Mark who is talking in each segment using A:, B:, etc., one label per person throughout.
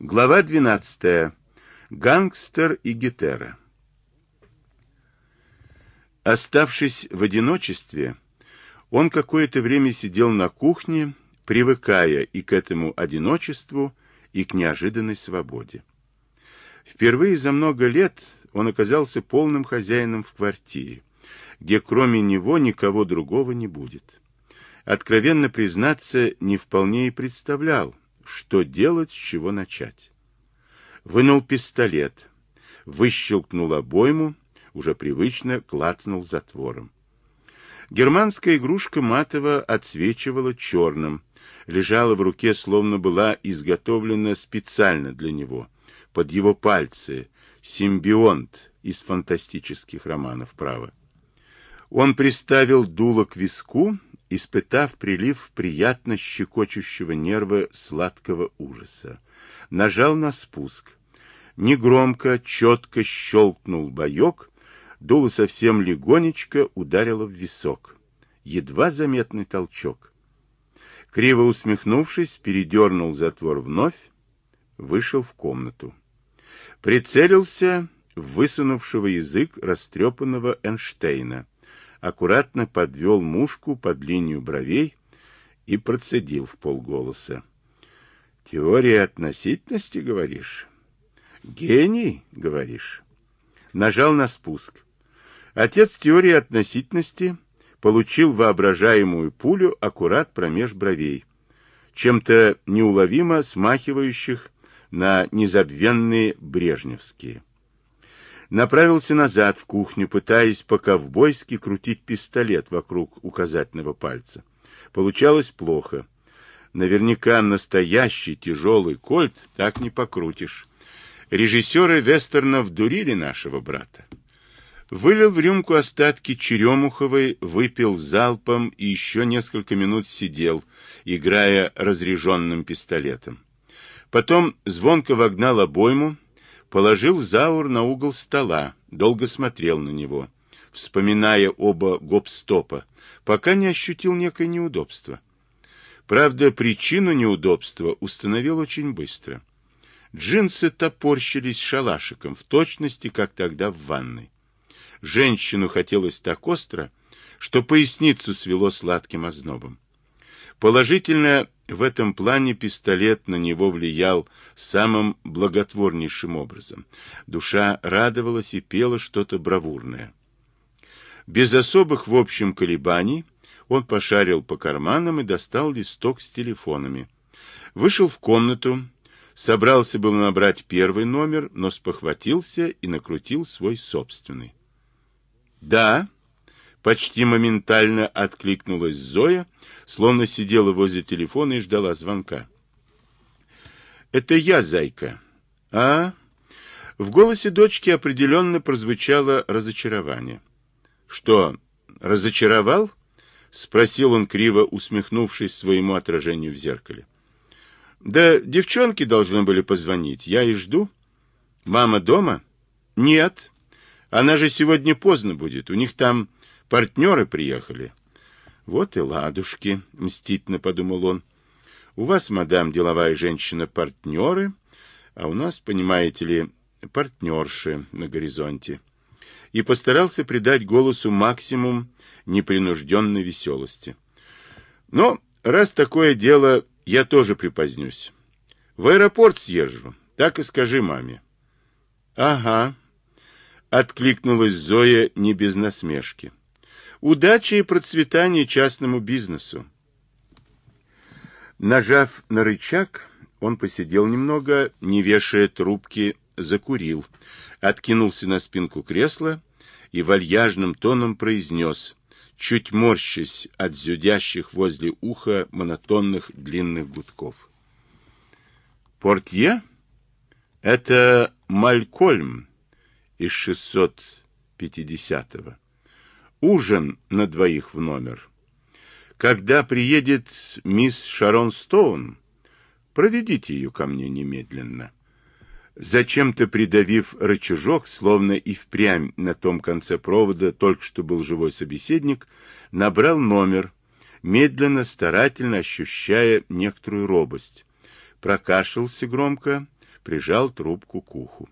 A: Глава 12. Гангстер и Гетера. Оставшись в одиночестве, он какое-то время сидел на кухне, привыкая и к этому одиночеству, и к неожиданной свободе. Впервые за много лет он оказался полным хозяином в квартире, где кроме него никого другого не будет. Откровенно признаться, не вполне и представлял, что делать, с чего начать. Вынул пистолет, выщелкнул обойму, уже привычно клацнул затвором. Германская игрушка матово отсвечивала черным, лежала в руке, словно была изготовлена специально для него, под его пальцы, симбионт из фантастических романов права. Он приставил дуло к виску испытав прилив приятно щекочущего нерва сладкого ужаса. Нажал на спуск. Негромко, четко щелкнул боек, дуло совсем легонечко ударило в висок. Едва заметный толчок. Криво усмехнувшись, передернул затвор вновь, вышел в комнату. Прицелился в высунувшего язык растрепанного Эйнштейна — аккуратно подвел мушку под линию бровей и процедил в полголоса. «Теория относительности, говоришь? Гений, говоришь?» Нажал на спуск. Отец теории относительности получил воображаемую пулю аккурат промеж бровей, чем-то неуловимо смахивающих на незабвенные брежневские направился назад в кухню, пытаясь по-ковбойски крутить пистолет вокруг указательного пальца. Получалось плохо. Наверняка настоящий тяжелый кольт так не покрутишь. Режиссеры вестернов дурили нашего брата. Вылил в рюмку остатки черемуховой, выпил залпом и еще несколько минут сидел, играя разряженным пистолетом. Потом звонко вогнал обойму, положил Заур на угол стола, долго смотрел на него, вспоминая оба гоп-стопа, пока не ощутил некое неудобство. Правда, причину неудобства установил очень быстро. Джинсы топорщились шалашиком, в точности, как тогда в ванной. Женщину хотелось так остро, что поясницу свело сладким ознобом. Положительно в этом плане пистолет на него влиял самым благотворнейшим образом. Душа радовалась и пела что-то бравурное. Без особых, в общем, колебаний он пошарил по карманам и достал листок с телефонами. Вышел в комнату, собрался был набрать первый номер, но спохватился и накрутил свой собственный. «Да», Почти моментально откликнулась Зоя, словно сидела возле телефона и ждала звонка. «Это я, зайка». «А?» В голосе дочки определенно прозвучало разочарование. «Что, разочаровал?» — спросил он, криво усмехнувшись своему отражению в зеркале. «Да девчонки должны были позвонить. Я и жду. Мама дома?» «Нет. Она же сегодня поздно будет. У них там Партнеры приехали. Вот и ладушки, мстительно подумал он. У вас, мадам, деловая женщина, партнеры, а у нас, понимаете ли, партнерши на горизонте. И постарался придать голосу максимум непринужденной веселости. Но раз такое дело, я тоже припозднюсь. В аэропорт съезжу, так и скажи маме. Ага, откликнулась Зоя не без насмешки. Удачи и процветания частному бизнесу. Нажав на рычаг, он посидел немного, не вешая трубки, закурил, откинулся на спинку кресла и вальяжным тоном произнес, чуть морщась от зюдящих возле уха монотонных длинных гудков. «Портье? Это Малькольм из 650-го. Ужин на двоих в номер. Когда приедет мисс Шарон Стоун, проведите ее ко мне немедленно. Зачем-то придавив рычажок, словно и впрямь на том конце провода только что был живой собеседник, набрал номер, медленно, старательно ощущая некоторую робость. Прокашлялся громко, прижал трубку к уху.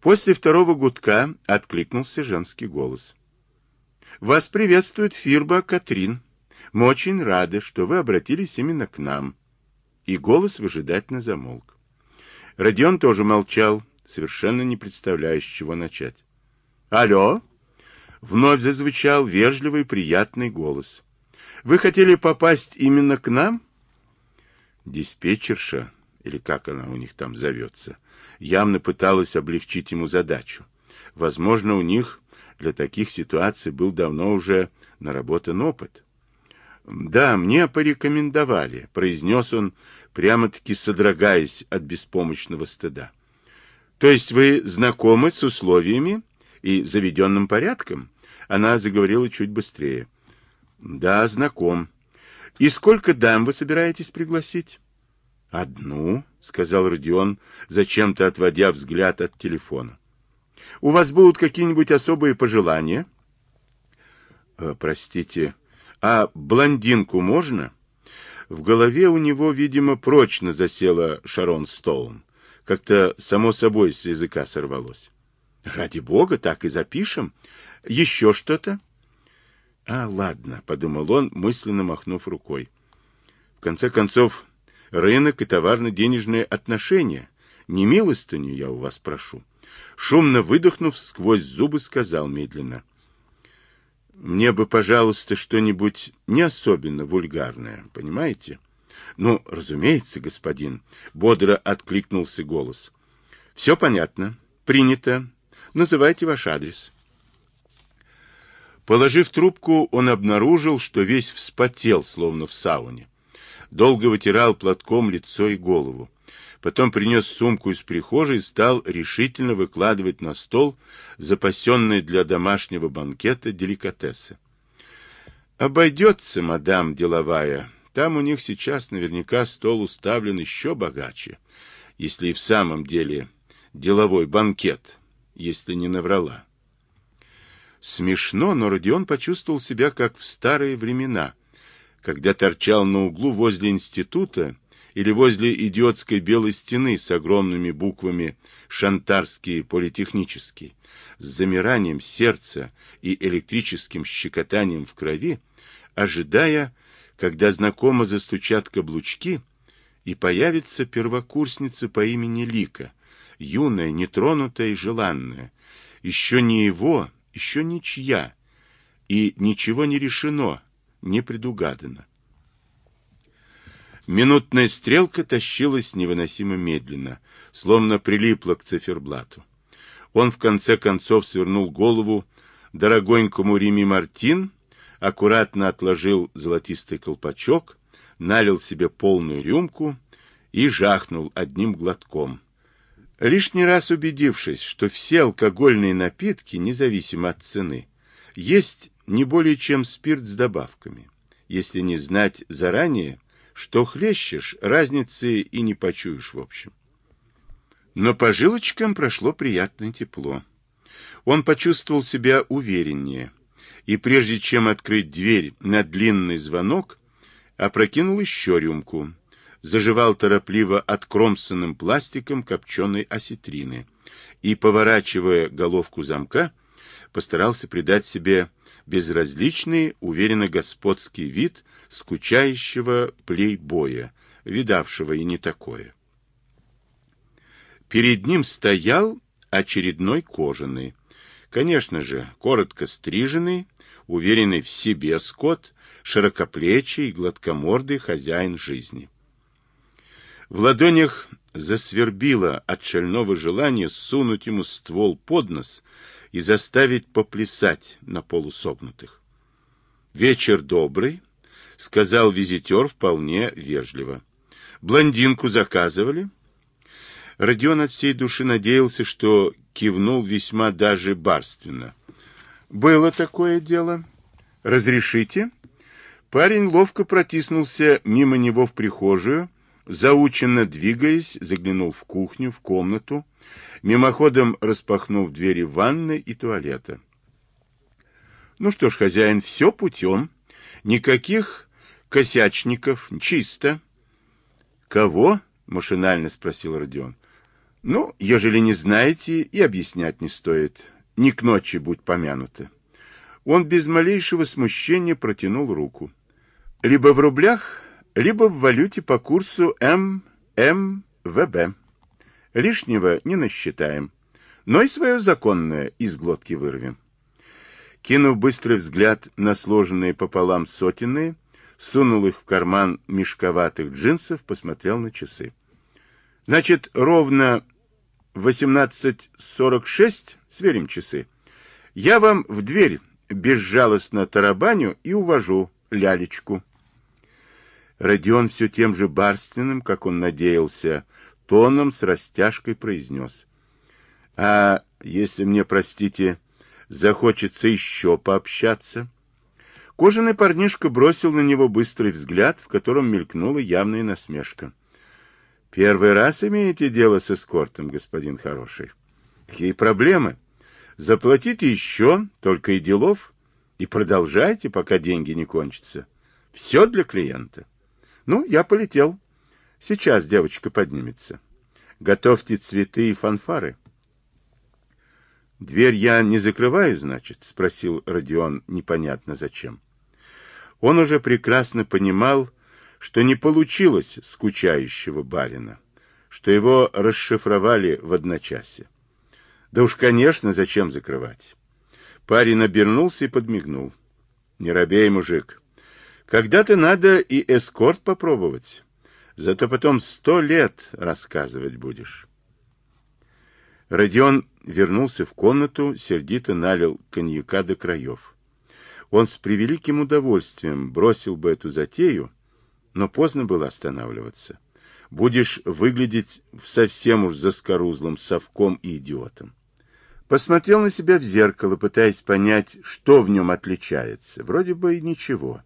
A: После второго гудка откликнулся женский голос. «Вас приветствует фирма Катрин. Мы очень рады, что вы обратились именно к нам». И голос выжидательно замолк. Родион тоже молчал, совершенно не представляя, с чего начать. «Алло!» — вновь зазвучал вежливый приятный голос. «Вы хотели попасть именно к нам?» Диспетчерша, или как она у них там зовется, явно пыталась облегчить ему задачу. Возможно, у них для таких ситуаций был давно уже наработан опыт. «Да, мне порекомендовали», — произнес он, прямо-таки содрогаясь от беспомощного стыда. «То есть вы знакомы с условиями и заведенным порядком?» Она заговорила чуть быстрее. «Да, знаком. И сколько дам вы собираетесь пригласить?» «Одну», — сказал Родион, зачем-то отводя взгляд от телефона. «У вас будут какие-нибудь особые пожелания?» э, «Простите, а блондинку можно?» В голове у него, видимо, прочно засела Шарон Стоун. Как-то само собой с языка сорвалось. «Ради бога, так и запишем. Еще что-то?» «А, ладно», — подумал он, мысленно махнув рукой. «В конце концов, рынок и товарно-денежные отношения. Не милостыню я у вас прошу. Шумно выдохнув, сквозь зубы сказал медленно. Мне бы, пожалуйста, что-нибудь не особенно вульгарное, понимаете? Ну, разумеется, господин, бодро откликнулся голос. Все понятно. Принято. Называйте ваш адрес. Положив трубку, он обнаружил, что весь вспотел, словно в сауне долго вытирал платком лицо и голову. Потом принес сумку из прихожей и стал решительно выкладывать на стол запасенные для домашнего банкета деликатесы. «Обойдется, мадам деловая. Там у них сейчас наверняка стол уставлен еще богаче, если и в самом деле деловой банкет, если не наврала». Смешно, но Родион почувствовал себя как в старые времена — когда торчал на углу возле института или возле идиотской белой стены с огромными буквами «Шантарский политехнический», с замиранием сердца и электрическим щекотанием в крови, ожидая, когда знакомо застучат каблучки, и появится первокурсница по имени Лика, юная, нетронутая и желанная, еще не его, еще ничья, и ничего не решено, не предугадано. Минутная стрелка тащилась невыносимо медленно, словно прилипла к циферблату. Он в конце концов свернул голову дорогонькому Риме Мартин, аккуратно отложил золотистый колпачок, налил себе полную рюмку и жахнул одним глотком. Лишний раз убедившись, что все алкогольные напитки, независимо от цены, есть не более чем спирт с добавками. Если не знать заранее, что хлещешь, разницы и не почуешь в общем. Но по жилочкам прошло приятное тепло. Он почувствовал себя увереннее, и прежде чем открыть дверь на длинный звонок, опрокинул еще рюмку, заживал торопливо откромсанным пластиком копченой осетрины и, поворачивая головку замка, постарался придать себе безразличный, уверенно господский вид скучающего плейбоя, видавшего и не такое. Перед ним стоял очередной кожаный, конечно же, коротко стриженный, уверенный в себе скот, широкоплечий гладкомордый хозяин жизни. В ладонях засвербило от шального желания сунуть ему ствол под нос и заставить поплясать на полусогнутых. «Вечер добрый», — сказал визитер вполне вежливо. «Блондинку заказывали?» Родион от всей души надеялся, что кивнул весьма даже барственно. «Было такое дело. Разрешите?» Парень ловко протиснулся мимо него в прихожую, заученно двигаясь, заглянул в кухню, в комнату, мимоходом распахнув двери ванной и туалета. Ну что ж, хозяин, все путем. Никаких косячников, чисто. Кого? Машинально спросил Родион. Ну, ежели не знаете, и объяснять не стоит. Не к ночи будь помянуты. Он без малейшего смущения протянул руку. Либо в рублях, либо в валюте по курсу ММВБ. Лишнего не насчитаем, но и свое законное из глотки вырвем. Кинув быстрый взгляд на сложенные пополам сотенные, сунул их в карман мешковатых джинсов, посмотрел на часы. Значит, ровно 18.46, сверим часы, я вам в дверь безжалостно тарабаню и увожу лялечку. Родион все тем же барственным, как он надеялся, тоном с растяжкой произнес. А если мне, простите, захочется еще пообщаться? Кожаный парнишка бросил на него быстрый взгляд, в котором мелькнула явная насмешка. Первый раз имеете дело с эскортом, господин хороший? Какие проблемы? Заплатите еще, только и делов, и продолжайте, пока деньги не кончатся. Все для клиента. Ну, я полетел. Сейчас девочка поднимется. Готовьте цветы и фанфары. Дверь я не закрываю, значит? Спросил Родион непонятно зачем. Он уже прекрасно понимал, что не получилось скучающего барина, что его расшифровали в одночасье. Да уж, конечно, зачем закрывать? Парень обернулся и подмигнул. Не робей, мужик. Когда-то надо и эскорт попробовать. Зато потом сто лет рассказывать будешь. Родион вернулся в комнату, сердито налил коньяка до краев. Он с превеликим удовольствием бросил бы эту затею, но поздно было останавливаться. Будешь выглядеть совсем уж заскорузлым совком и идиотом. Посмотрел на себя в зеркало, пытаясь понять, что в нем отличается. Вроде бы и ничего.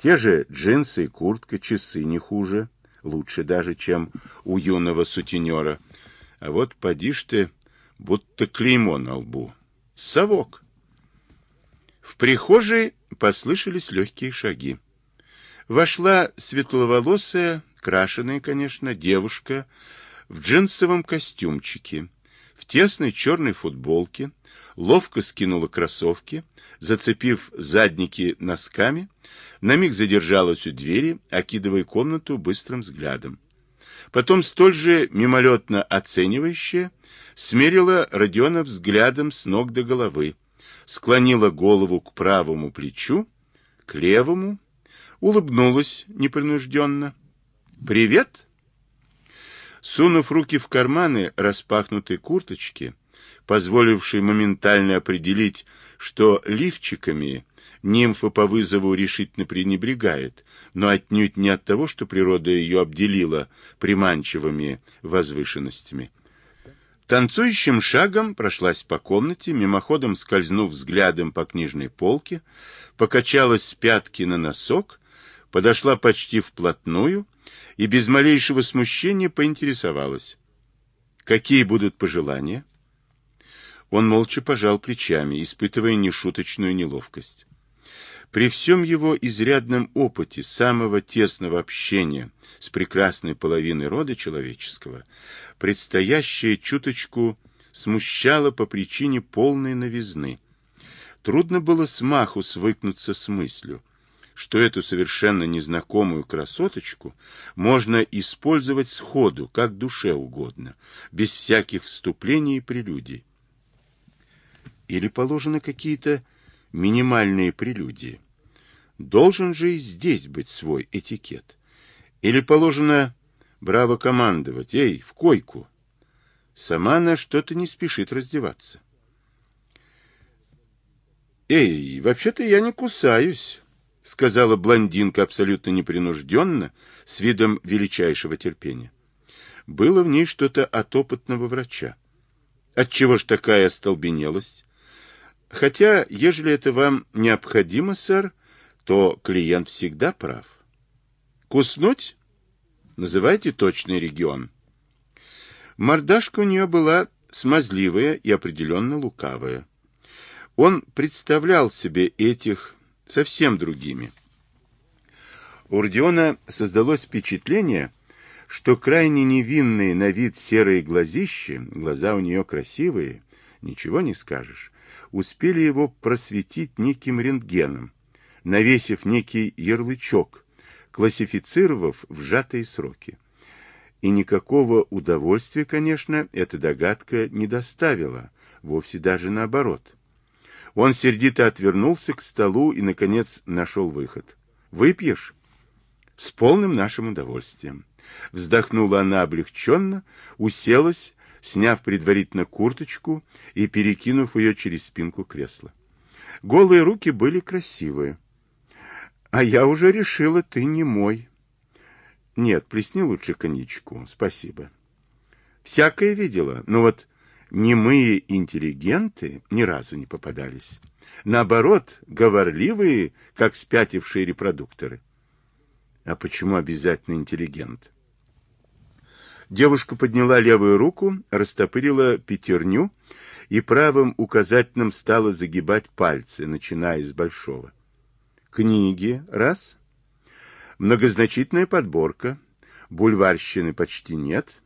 A: Те же джинсы и куртка, часы не хуже. Лучше даже, чем у юного сутенера. А вот поди ж ты, будто клеймо на лбу. Совок. В прихожей послышались легкие шаги. Вошла светловолосая, крашеная, конечно, девушка в джинсовом костюмчике в тесной черной футболке, ловко скинула кроссовки, зацепив задники носками, на миг задержалась у двери, окидывая комнату быстрым взглядом. Потом столь же мимолетно оценивающая смерила Родиона взглядом с ног до головы, склонила голову к правому плечу, к левому, улыбнулась непринужденно. «Привет!» Сунув руки в карманы распахнутой курточки, позволившей моментально определить, что лифчиками нимфа по вызову решительно пренебрегает, но отнюдь не от того, что природа ее обделила приманчивыми возвышенностями. Танцующим шагом прошлась по комнате, мимоходом скользнув взглядом по книжной полке, покачалась с пятки на носок, подошла почти вплотную — и без малейшего смущения поинтересовалась. «Какие будут пожелания?» Он молча пожал плечами, испытывая нешуточную неловкость. При всем его изрядном опыте самого тесного общения с прекрасной половиной рода человеческого, предстоящее чуточку смущало по причине полной новизны. Трудно было смаху свыкнуться с мыслью, что эту совершенно незнакомую красоточку можно использовать сходу, как душе угодно, без всяких вступлений и прелюдий. Или положены какие-то минимальные прелюдии. Должен же и здесь быть свой этикет. Или положено браво командовать, эй, в койку. Сама она что-то не спешит раздеваться. Эй, вообще-то я не кусаюсь сказала блондинка абсолютно непринужденно, с видом величайшего терпения. Было в ней что-то от опытного врача. Отчего ж такая остолбенелость? Хотя, ежели это вам необходимо, сэр, то клиент всегда прав. Куснуть? Называйте точный регион. Мордашка у нее была смазливая и определенно лукавая. Он представлял себе этих совсем другими. У Родиона создалось впечатление, что крайне невинные на вид серые глазищи, глаза у нее красивые, ничего не скажешь, успели его просветить неким рентгеном, навесив некий ярлычок, классифицировав в сжатые сроки. И никакого удовольствия, конечно, эта догадка не доставила, вовсе даже наоборот. Он сердито отвернулся к столу и, наконец, нашел выход. «Выпьешь?» «С полным нашим удовольствием». Вздохнула она облегченно, уселась, сняв предварительно курточку и перекинув ее через спинку кресла. Голые руки были красивые. А я уже решила, ты не мой. Нет, плесни лучше коньячку, спасибо. Всякое видела, но вот немые интеллигенты ни разу не попадались. Наоборот, говорливые, как спятившие репродукторы. А почему обязательно интеллигент? Девушка подняла левую руку, растопырила пятерню и правым указательным стала загибать пальцы, начиная с большого. Книги – раз. Многозначительная подборка. Бульварщины почти нет.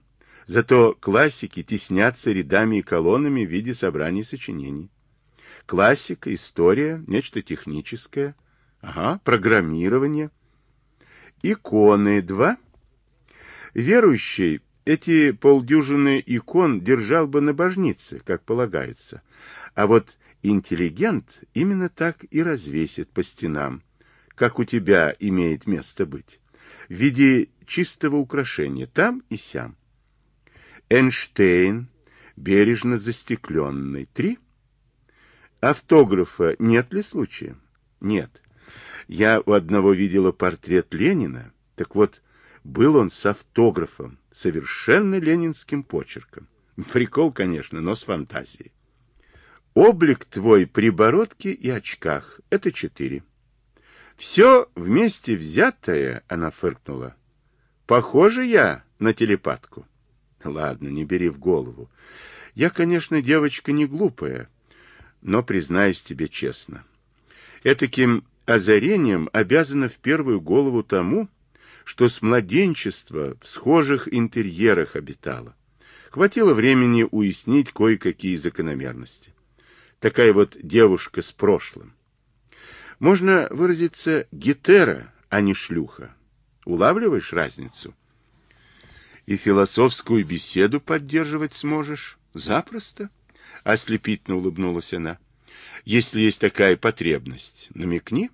A: Зато классики теснятся рядами и колоннами в виде собраний сочинений. Классика, история, нечто техническое. Ага, программирование. Иконы – два. Верующий эти полдюжины икон держал бы на божнице, как полагается. А вот интеллигент именно так и развесит по стенам, как у тебя имеет место быть, в виде чистого украшения там и сям. Эйнштейн, бережно застекленный. Три. Автографа нет ли случая? Нет. Я у одного видела портрет Ленина. Так вот, был он с автографом, совершенно ленинским почерком. Прикол, конечно, но с фантазией. Облик твой при бородке и очках — это четыре. Все вместе взятое, она фыркнула. Похоже я на телепатку. Ладно, не бери в голову. Я, конечно, девочка не глупая, но признаюсь тебе честно. Этаким озарением обязана в первую голову тому, что с младенчества в схожих интерьерах обитала. Хватило времени уяснить кое-какие закономерности. Такая вот девушка с прошлым. Можно выразиться гетера, а не шлюха. Улавливаешь разницу? И философскую беседу поддерживать сможешь? Запросто. Ослепительно улыбнулась она. Если есть такая потребность, намекни.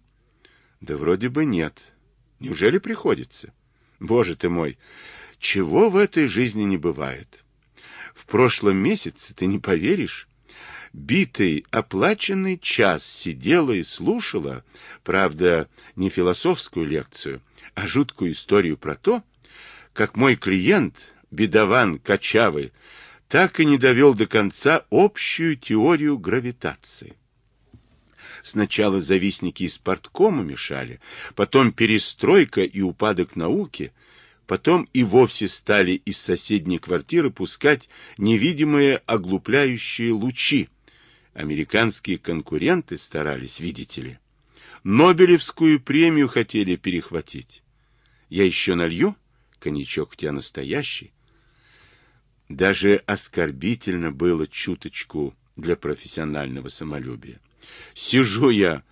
A: Да вроде бы нет. Неужели приходится? Боже ты мой, чего в этой жизни не бывает? В прошлом месяце, ты не поверишь, битый, оплаченный час сидела и слушала, правда, не философскую лекцию, а жуткую историю про то, как мой клиент, бедован Качавый, так и не довел до конца общую теорию гравитации. Сначала завистники из парткома мешали, потом перестройка и упадок науки, потом и вовсе стали из соседней квартиры пускать невидимые оглупляющие лучи. Американские конкуренты старались, видите ли. Нобелевскую премию хотели перехватить. Я еще налью? Коньячок у тебя настоящий. Даже оскорбительно было чуточку для профессионального самолюбия. Сижу я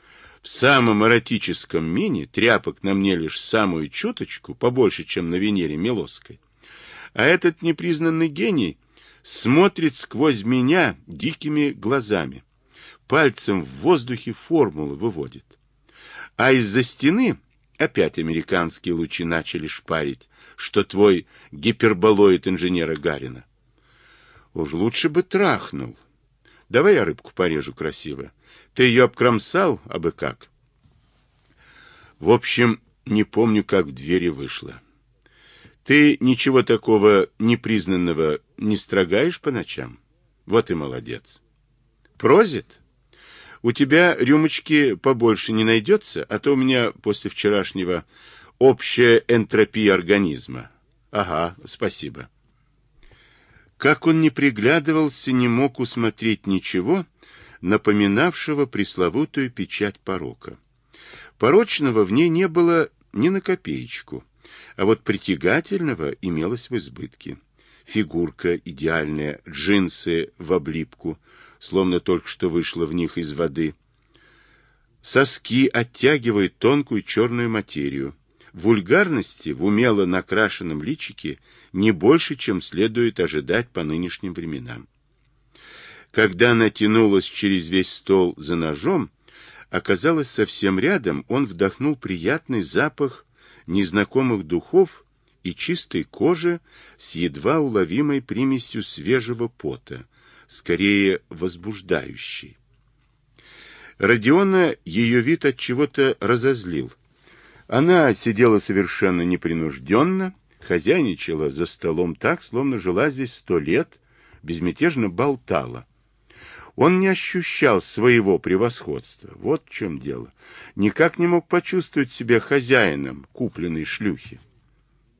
A: в самом эротическом мини, тряпок на мне лишь самую чуточку, побольше, чем на Венере Милосской. А этот непризнанный гений смотрит сквозь меня дикими глазами, пальцем в воздухе формулы выводит. А из-за стены опять американские лучи начали шпарить, что твой гиперболоид инженера Гарина. Уж лучше бы трахнул. Давай я рыбку порежу красиво. Ты ее обкромсал, а бы как? В общем, не помню, как в двери вышла. Ты ничего такого непризнанного не строгаешь по ночам? Вот и молодец. Прозит? У тебя рюмочки побольше не найдется, а то у меня после вчерашнего общая энтропия организма. Ага, спасибо. Как он не приглядывался, не мог усмотреть ничего, напоминавшего пресловутую печать порока. Порочного в ней не было ни на копеечку. а вот притягательного имелось в избытке. Фигурка идеальная, джинсы в облипку, словно только что вышла в них из воды. Соски оттягивают тонкую черную материю. Вульгарности в умело накрашенном личике не больше, чем следует ожидать по нынешним временам. Когда она тянулась через весь стол за ножом, оказалось совсем рядом, он вдохнул приятный запах незнакомых духов и чистой кожи с едва уловимой примесью свежего пота, скорее возбуждающей. Родиона ее вид от чего-то разозлил. Она сидела совершенно непринужденно, хозяйничала за столом так, словно жила здесь сто лет, безмятежно болтала. Он не ощущал своего превосходства. Вот в чем дело. Никак не мог почувствовать себя хозяином купленной шлюхи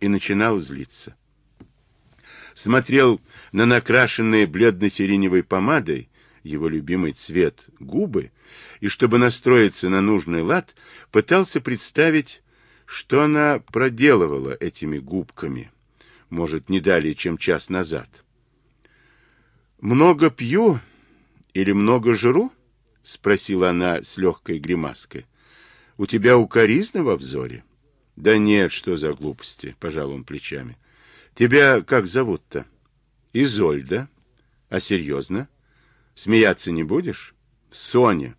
A: и начинал злиться. Смотрел на накрашенные бледно-сиреневой помадой, его любимый цвет, губы, и, чтобы настроиться на нужный лад, пытался представить, что она проделывала этими губками, может, не далее, чем час назад. «Много пью или много жру?» — спросила она с легкой гримаской. «У тебя укоризна во взоре?» Да нет, что за глупости, пожал он плечами. Тебя как зовут-то? Изольда. А серьезно? Смеяться не будешь? Соня.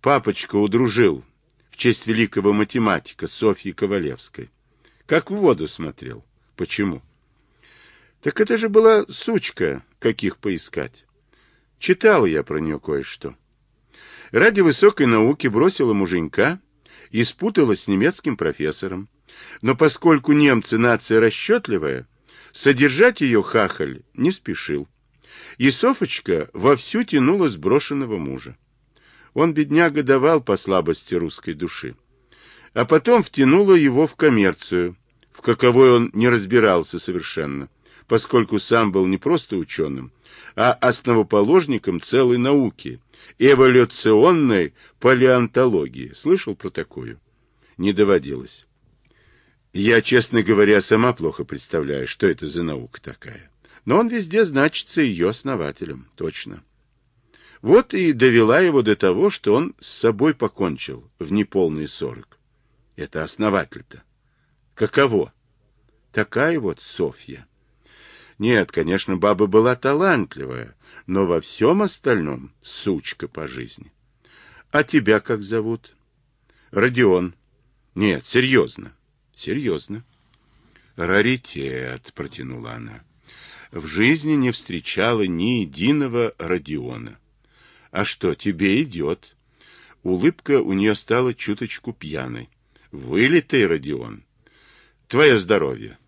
A: Папочка удружил в честь великого математика Софьи Ковалевской. Как в воду смотрел. Почему? Так это же была сучка, каких поискать. Читал я про нее кое-что. Ради высокой науки бросила муженька, и спуталась с немецким профессором. Но поскольку немцы нация расчетливая, содержать ее хахаль не спешил. И Софочка вовсю тянула сброшенного мужа. Он, бедняга, давал по слабости русской души. А потом втянула его в коммерцию, в каковой он не разбирался совершенно, поскольку сам был не просто ученым, а основоположником целой науки, эволюционной палеонтологии. Слышал про такую? Не доводилось. Я, честно говоря, сама плохо представляю, что это за наука такая. Но он везде значится ее основателем, точно. Вот и довела его до того, что он с собой покончил в неполные сорок. Это основатель-то. Каково? Такая вот Софья. Нет, конечно, баба была талантливая, но во всем остальном сучка по жизни. А тебя как зовут? Родион. Нет, серьезно. Серьезно. Раритет, протянула она. В жизни не встречала ни единого Родиона. А что, тебе идет? Улыбка у нее стала чуточку пьяной. Вылитый Родион. Твое здоровье.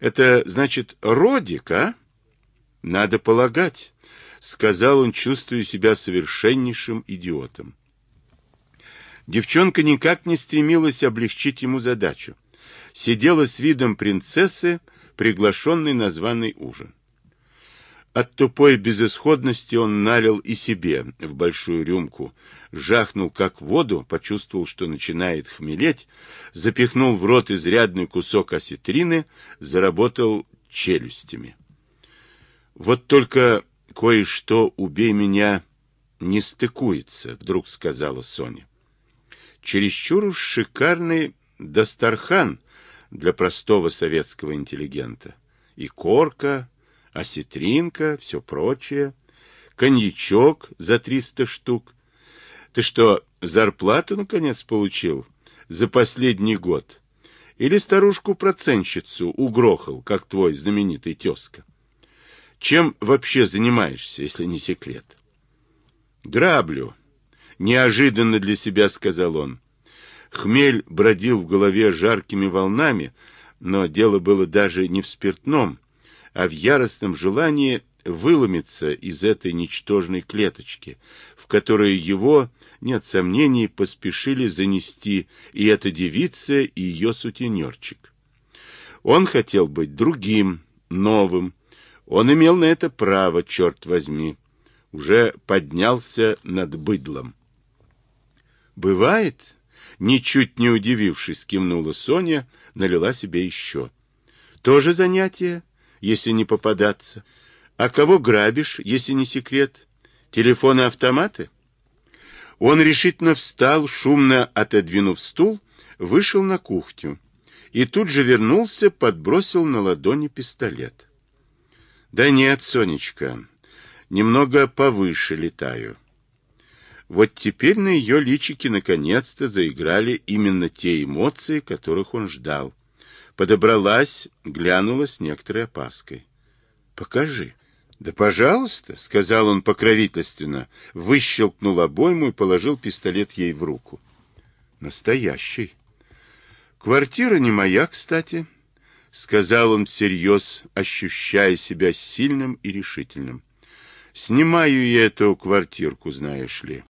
A: Это значит Родик, а? Надо полагать, сказал он, чувствуя себя совершеннейшим идиотом. Девчонка никак не стремилась облегчить ему задачу. Сидела с видом принцессы, приглашенной на званый ужин. От тупой безысходности он налил и себе в большую рюмку, жахнул как воду, почувствовал, что начинает хмелеть, запихнул в рот изрядный кусок осетрины, заработал челюстями. Вот только кое-что «убей меня» не стыкуется, вдруг сказала Соня. Чересчур уж шикарный Дастархан для простого советского интеллигента. И корка, осетринка, все прочее, коньячок за триста штук. Ты что, зарплату, наконец, получил за последний год? Или старушку-проценщицу угрохал, как твой знаменитый тезка? Чем вообще занимаешься, если не секрет? Граблю. Неожиданно для себя сказал он. Хмель бродил в голове жаркими волнами, но дело было даже не в спиртном, а в яростном желании выломиться из этой ничтожной клеточки, в которую его, нет сомнений, поспешили занести и эта девица, и ее сутенерчик. Он хотел быть другим, новым. Он имел на это право, черт возьми. Уже поднялся над быдлом. «Бывает?» Ничуть не удивившись, кивнула Соня, налила себе еще. Тоже занятие, если не попадаться. А кого грабишь, если не секрет? Телефоны-автоматы? Он решительно встал, шумно отодвинув стул, вышел на кухню и тут же вернулся, подбросил на ладони пистолет. Да нет, Сонечка, немного повыше летаю. Вот теперь на ее личике наконец-то заиграли именно те эмоции, которых он ждал. Подобралась, глянула с некоторой опаской. «Покажи». «Да, пожалуйста», — сказал он покровительственно, выщелкнул обойму и положил пистолет ей в руку. «Настоящий». «Квартира не моя, кстати», — сказал он всерьез, ощущая себя сильным и решительным. «Снимаю я эту квартирку, знаешь ли».